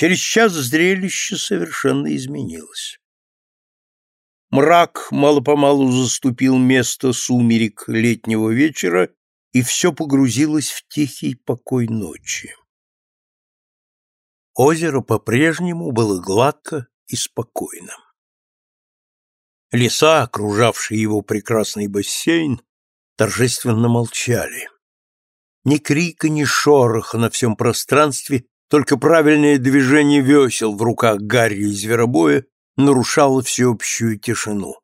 Через час зрелище совершенно изменилось. Мрак мало-помалу заступил место сумерек летнего вечера, и все погрузилось в тихий покой ночи. Озеро по-прежнему было гладко и спокойно. Леса, окружавшие его прекрасный бассейн, торжественно молчали. Ни крика, ни шороха на всем пространстве, только правильное движение весел в руках Гарри и Зверобоя нарушало всеобщую тишину.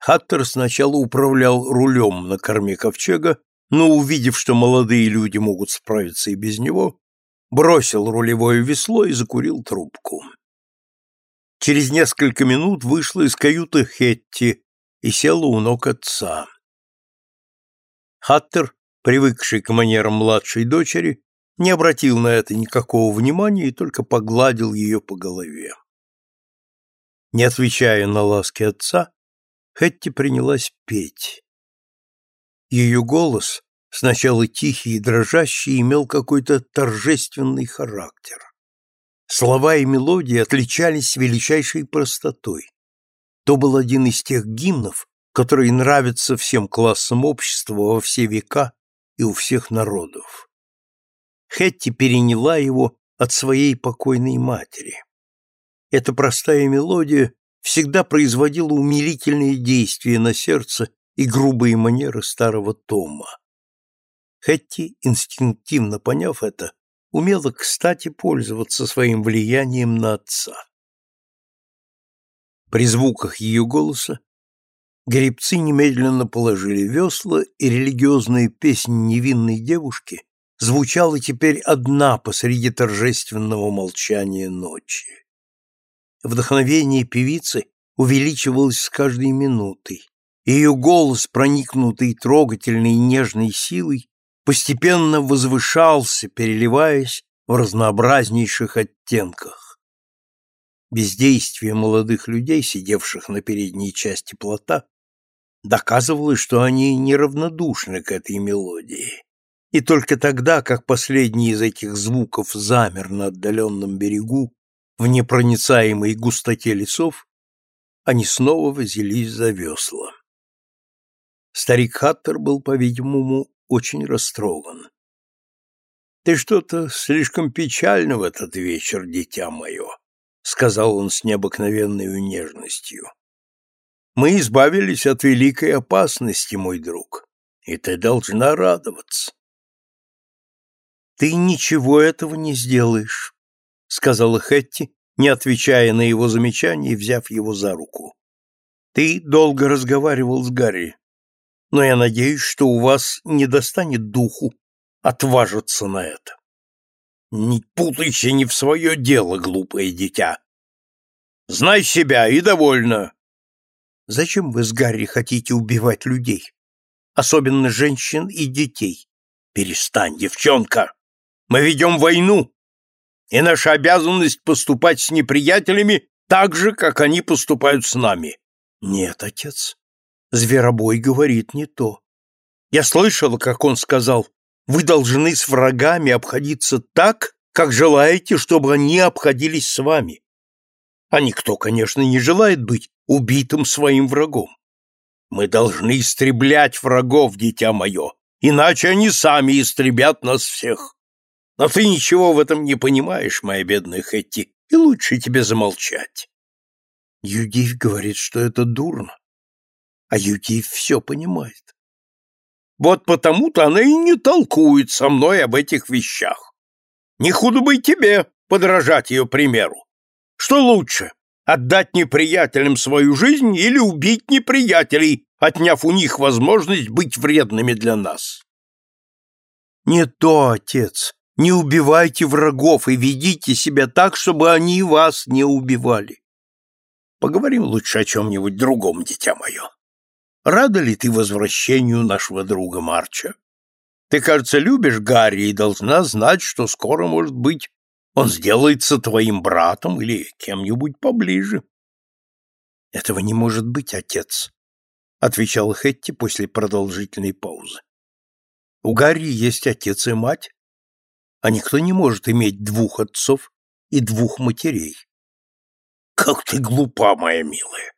Хаттер сначала управлял рулем на корме ковчега, но, увидев, что молодые люди могут справиться и без него, бросил рулевое весло и закурил трубку. Через несколько минут вышла из каюты Хетти и села у ног отца. Хаттер, привыкший к манерам младшей дочери, не обратил на это никакого внимания и только погладил ее по голове. Не отвечая на ласки отца, Хетти принялась петь. Ее голос, сначала тихий и дрожащий, имел какой-то торжественный характер. Слова и мелодии отличались величайшей простотой. То был один из тех гимнов, которые нравятся всем классам общества во все века и у всех народов. Хетти переняла его от своей покойной матери. Эта простая мелодия всегда производила умилительные действия на сердце и грубые манеры старого Тома. Хетти, инстинктивно поняв это, умела кстати пользоваться своим влиянием на отца. При звуках ее голоса гребцы немедленно положили весла, и религиозная песня невинной девушки звучала теперь одна посреди торжественного молчания ночи. Вдохновение певицы увеличивалось с каждой минутой. Ее голос, проникнутый трогательной нежной силой, постепенно возвышался, переливаясь в разнообразнейших оттенках. Бездействие молодых людей, сидевших на передней части плота, доказывало, что они неравнодушны к этой мелодии. И только тогда, как последний из этих звуков замер на отдаленном берегу, в непроницаемой густоте лесов, они снова взялись за весла. Старик Хаттер был, по-видимому, очень растроган. «Ты что-то слишком печально в этот вечер, дитя мое», — сказал он с необыкновенной нежностью. «Мы избавились от великой опасности, мой друг, и ты должна радоваться». «Ты ничего этого не сделаешь», — сказала Хетти, не отвечая на его замечание и взяв его за руку. «Ты долго разговаривал с Гарри но я надеюсь, что у вас не достанет духу отважиться на это. Не путайся не в свое дело, глупое дитя. Знай себя и довольно. Зачем вы с Гарри хотите убивать людей? Особенно женщин и детей. Перестань, девчонка. Мы ведем войну, и наша обязанность поступать с неприятелями так же, как они поступают с нами. Нет, отец, Зверобой говорит не то. Я слышала, как он сказал, вы должны с врагами обходиться так, как желаете, чтобы они обходились с вами. А никто, конечно, не желает быть убитым своим врагом. Мы должны истреблять врагов, дитя мое, иначе они сами истребят нас всех. Но ты ничего в этом не понимаешь, моя бедная Хэтти, и лучше тебе замолчать. Юдив говорит, что это дурно а Юдив все понимает. Вот потому-то она и не толкует со мной об этих вещах. Не худо бы и тебе подражать ее примеру. Что лучше, отдать неприятелям свою жизнь или убить неприятелей, отняв у них возможность быть вредными для нас? Не то, отец. Не убивайте врагов и ведите себя так, чтобы они вас не убивали. Поговорим лучше о чем-нибудь другом, дитя мое. Рада ли ты возвращению нашего друга Марча? Ты, кажется, любишь Гарри и должна знать, что скоро, может быть, он сделается твоим братом или кем-нибудь поближе. Этого не может быть, отец, отвечал Хетти после продолжительной паузы. У Гарри есть отец и мать, а никто не может иметь двух отцов и двух матерей. Как ты глупа, моя милая.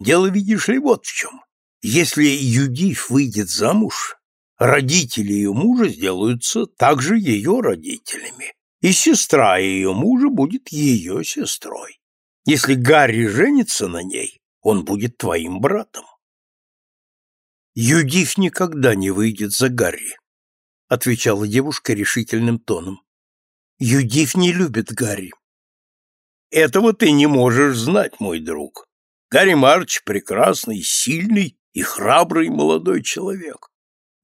Дело, видишь ли, вот в чем. Если Юдив выйдет замуж, родители ее мужа сделаются также ее родителями, и сестра ее мужа будет ее сестрой. Если Гарри женится на ней, он будет твоим братом. Юдив никогда не выйдет за Гарри, отвечала девушка решительным тоном. Юдив не любит Гарри. Этого ты не можешь знать, мой друг. Гарри Марч прекрасный, сильный и храбрый молодой человек.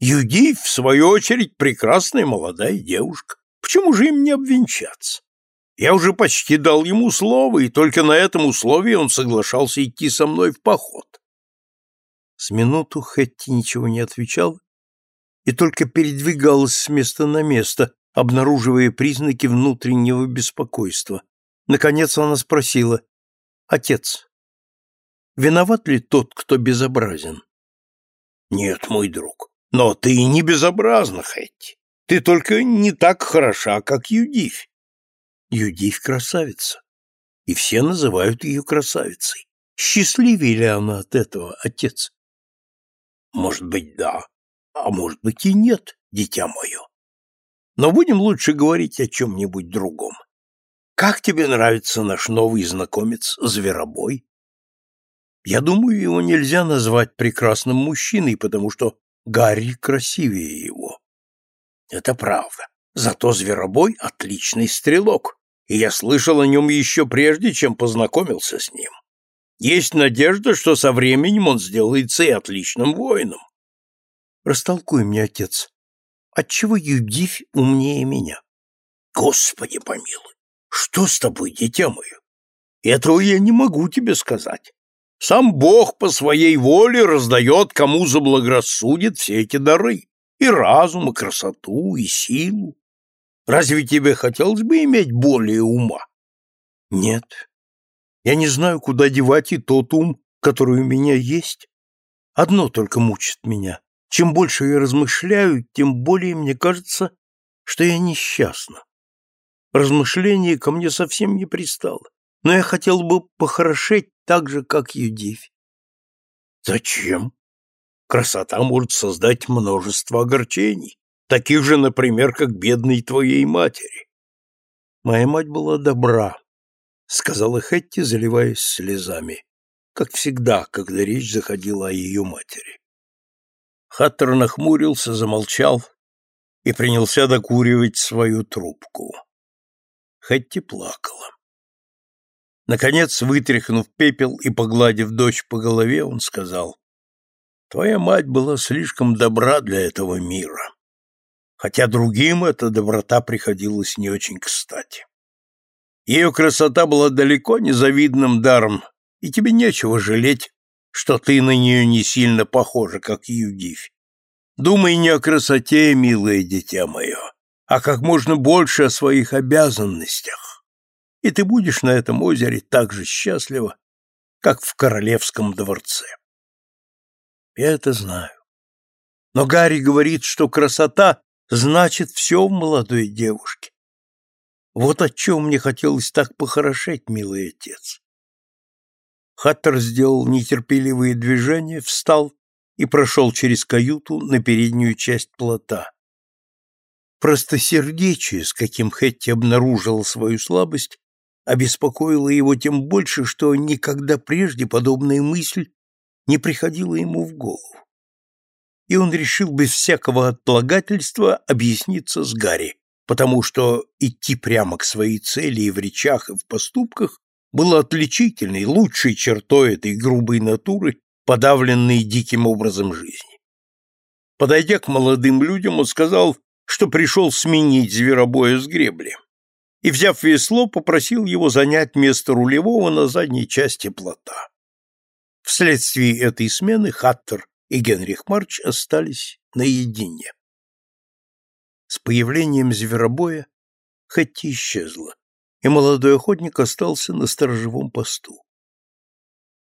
Юдив, в свою очередь, прекрасная молодая девушка. Почему же им не обвенчаться? Я уже почти дал ему слово, и только на этом условии он соглашался идти со мной в поход. С минуту Хэтти ничего не отвечал и только передвигалась с места на место, обнаруживая признаки внутреннего беспокойства. Наконец она спросила, «Отец, виноват ли тот, кто безобразен?» «Нет, мой друг, но ты не безобразна, Хэтти. Ты только не так хороша, как Юдивь. Юдивь красавица, и все называют ее красавицей. Счастливее ли она от этого, отец? Может быть, да, а может быть и нет, дитя мое. Но будем лучше говорить о чем-нибудь другом. Как тебе нравится наш новый знакомец, Зверобой? Я думаю, его нельзя назвать прекрасным мужчиной, потому что Гарри красивее его. Это правда. Зато Зверобой — отличный стрелок, и я слышал о нем еще прежде, чем познакомился с ним. Есть надежда, что со временем он сделается и отличным воином. Растолкуй мне, отец, отчего Юдивь умнее меня? Господи помилуй! Что с тобой, дитя мое? Этого я не могу тебе сказать. Сам Бог по своей воле раздает, кому заблагорассудит все эти дары. И разум, и красоту, и силу. Разве тебе хотелось бы иметь более ума? Нет. Я не знаю, куда девать и тот ум, который у меня есть. Одно только мучит меня. Чем больше я размышляю, тем более мне кажется, что я несчастна. Размышление ко мне совсем не пристало, но я хотел бы похорошеть так же, как Юдивь. Зачем? Красота может создать множество огорчений, таких же, например, как бедной твоей матери. Моя мать была добра, сказала Хэтти, заливаясь слезами, как всегда, когда речь заходила о ее матери. Хаттер нахмурился, замолчал и принялся докуривать свою трубку. Хэтти плакала. Наконец, вытряхнув пепел и погладив дочь по голове, он сказал, «Твоя мать была слишком добра для этого мира, хотя другим эта доброта приходилась не очень кстати. Ее красота была далеко не завидным даром, и тебе нечего жалеть, что ты на нее не сильно похожа, как Юдивь. Думай не о красоте, милое дитя мое, а как можно больше о своих обязанностях. И ты будешь на этом озере так же счастлива, как в королевском дворце. Я это знаю. Но Гарри говорит, что красота значит все в молодой девушке. Вот от чего мне хотелось так похорошеть, милый отец. Хаттер сделал нетерпеливые движения, встал и прошел через каюту на переднюю часть плота. Простосердечие, с каким Хэтти обнаружил свою слабость, обеспокоило его тем больше, что никогда прежде подобная мысль не приходила ему в голову. И он решил без всякого отлагательства объясниться с Гарри, потому что идти прямо к своей цели и в речах, и в поступках было отличительной, лучшей чертой этой грубой натуры, подавленной диким образом жизни. Подойдя к молодым людям, он сказал, что пришел сменить зверобоя с гребли, и, взяв весло, попросил его занять место рулевого на задней части плота. Вследствие этой смены Хаттер и Генрих Марч остались наедине. С появлением зверобоя Хэтти исчезла, и молодой охотник остался на сторожевом посту.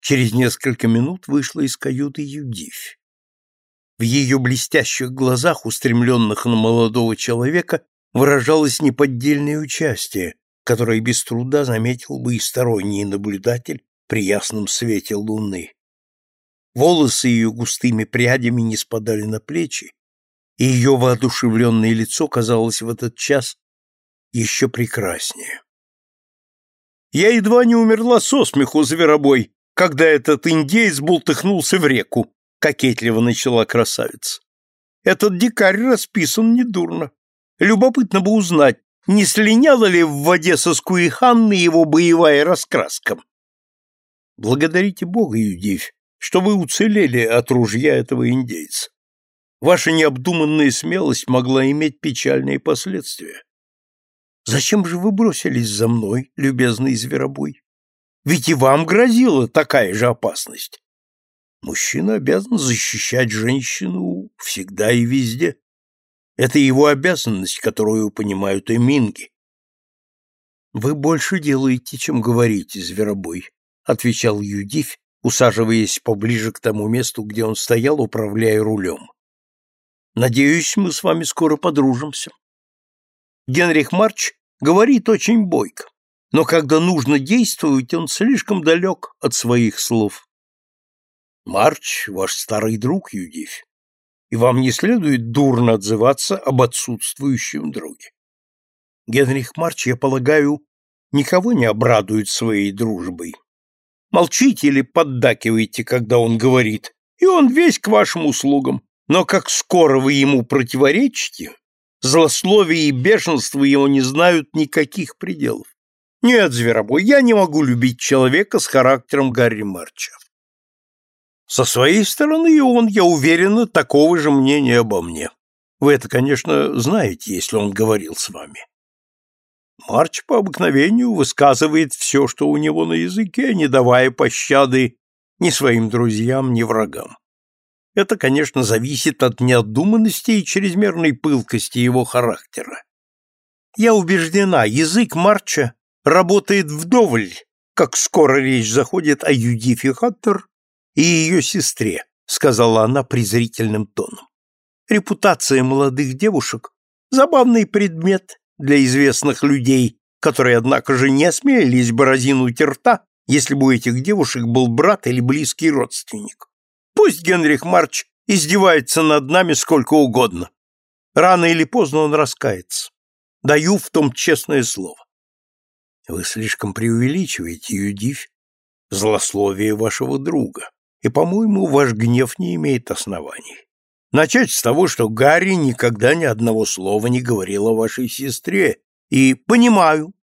Через несколько минут вышла из каюты Юдивь. В ее блестящих глазах, устремленных на молодого человека, выражалось неподдельное участие, которое без труда заметил бы и сторонний наблюдатель при ясном свете луны. Волосы ее густыми прядями не спадали на плечи, и ее воодушевленное лицо казалось в этот час еще прекраснее. Я едва не умерла со смеху, зверобой, когда этот индеец бултыхнулся в реку, кокетливо начала красавица. Этот дикарь расписан недурно. Любопытно бы узнать, не слиняла ли в воде со Скуиханны его боевая раскраска. Благодарите Бога, Юдивь, что вы уцелели от ружья этого индейца. Ваша необдуманная смелость могла иметь печальные последствия. Зачем же вы бросились за мной, любезный зверобой? Ведь и вам грозила такая же опасность. Мужчина обязан защищать женщину всегда и везде. Это его обязанность, которую понимают и минги. Вы больше делаете, чем говорите, зверобой, отвечал Юдивь, усаживаясь поближе к тому месту, где он стоял, управляя рулем. Надеюсь, мы с вами скоро подружимся. Генрих Марч говорит очень бойко, но когда нужно действовать, он слишком далек от своих слов. Марч — ваш старый друг, Юдивь, и вам не следует дурно отзываться об отсутствующем друге. Генрих Марч, я полагаю, никого не обрадует своей дружбой. Молчите или поддакивайте, когда он говорит, и он весь к вашим услугам, но как скоро вы ему противоречите, Злословие и бешенство его не знают никаких пределов. Нет, Зверобой, я не могу любить человека с характером Гарри Марча. Со своей стороны и он, я уверена, такого же мнения обо мне. Вы это, конечно, знаете, если он говорил с вами. Марч по обыкновению высказывает все, что у него на языке, не давая пощады ни своим друзьям, ни врагам. Это, конечно, зависит от неотдуманности и чрезмерной пылкости его характера. Я убеждена, язык Марча работает вдоволь, как скоро речь заходит о Юдифе Хаттер и ее сестре, сказала она презрительным тоном. Репутация молодых девушек – забавный предмет для известных людей, которые, однако же, не осмелились бы разинуть рта, если бы у этих девушек был брат или близкий родственник. Пусть Генрих Марч издевается над нами сколько угодно. Рано или поздно он раскается. Даю в том честное слово. Вы слишком преувеличиваете, Юдивь, злословие вашего друга, и, по-моему, ваш гнев не имеет оснований. Начать с того, что Гарри никогда ни одного слова не говорил о вашей сестре, и понимаю,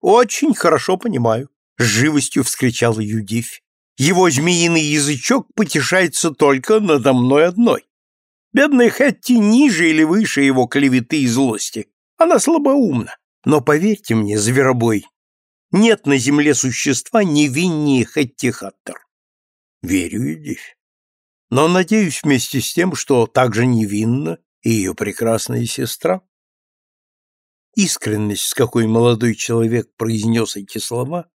очень хорошо понимаю, с живостью вскричала Юдивь. Его змеиный язычок потешается только надо мной одной. Бедная Хэтти ниже или выше его клеветы и злости. Она слабоумна. Но поверьте мне, зверобой, нет на земле существа невиннее Хэтти Хаттер. Верю, Эдивь. Но надеюсь вместе с тем, что также невинна и ее прекрасная сестра. Искренность, с какой молодой человек произнес эти слова,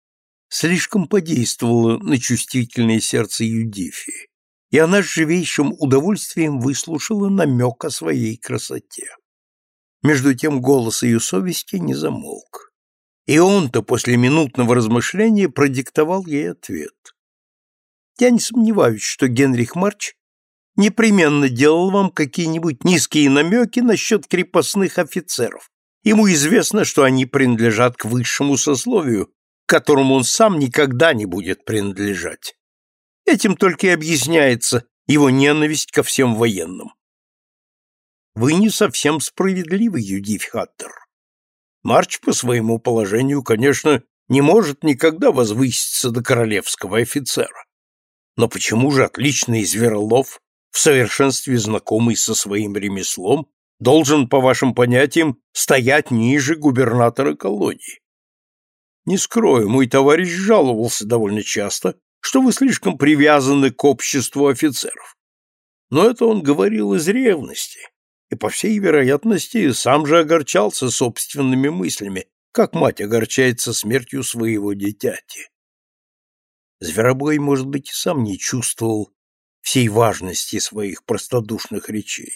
слишком подействовало на чувствительное сердце Юдифии, и она с живейшим удовольствием выслушала намек о своей красоте. Между тем голос ее совести не замолк, и он-то после минутного размышления продиктовал ей ответ. «Я не сомневаюсь, что Генрих Марч непременно делал вам какие-нибудь низкие намеки насчет крепостных офицеров. Ему известно, что они принадлежат к высшему сословию, которому он сам никогда не будет принадлежать. Этим только и объясняется его ненависть ко всем военным. Вы не совсем справедливы, Юдив Хаттер. Марч по своему положению, конечно, не может никогда возвыситься до королевского офицера. Но почему же отличный зверолов, в совершенстве знакомый со своим ремеслом, должен, по вашим понятиям, стоять ниже губернатора колонии? Не скрою, мой товарищ жаловался довольно часто, что вы слишком привязаны к обществу офицеров. Но это он говорил из ревности, и, по всей вероятности, сам же огорчался собственными мыслями, как мать огорчается смертью своего дитяти. Зверобой, может быть, и сам не чувствовал всей важности своих простодушных речей.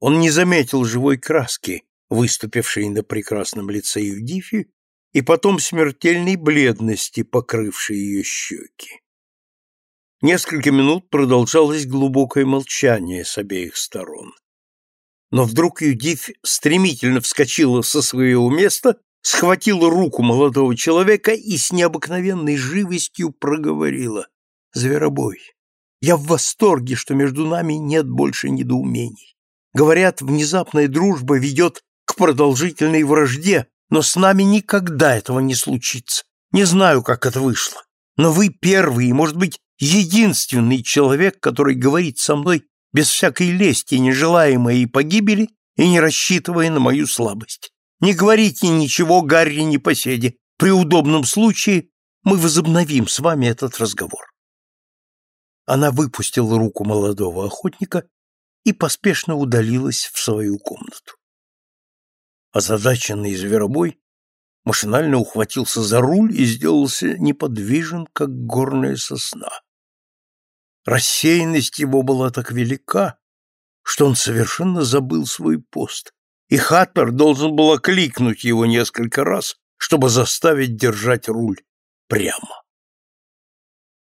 Он не заметил живой краски, выступившей на прекрасном лице Евдифи, и потом смертельной бледности, покрывшей ее щеки. Несколько минут продолжалось глубокое молчание с обеих сторон. Но вдруг Юдив стремительно вскочила со своего места, схватила руку молодого человека и с необыкновенной живостью проговорила. «Зверобой, я в восторге, что между нами нет больше недоумений. Говорят, внезапная дружба ведет к продолжительной вражде, но с нами никогда этого не случится. Не знаю, как это вышло. Но вы первый и, может быть, единственный человек, который говорит со мной без всякой лести, не желая моей погибели и не рассчитывая на мою слабость. Не говорите ничего Гарри Непоседе. При удобном случае мы возобновим с вами этот разговор. Она выпустила руку молодого охотника и поспешно удалилась в свою комнату. Озадаченный зверобой машинально ухватился за руль и сделался неподвижен, как горная сосна. Рассеянность его была так велика, что он совершенно забыл свой пост, и Хаттер должен был окликнуть его несколько раз, чтобы заставить держать руль прямо.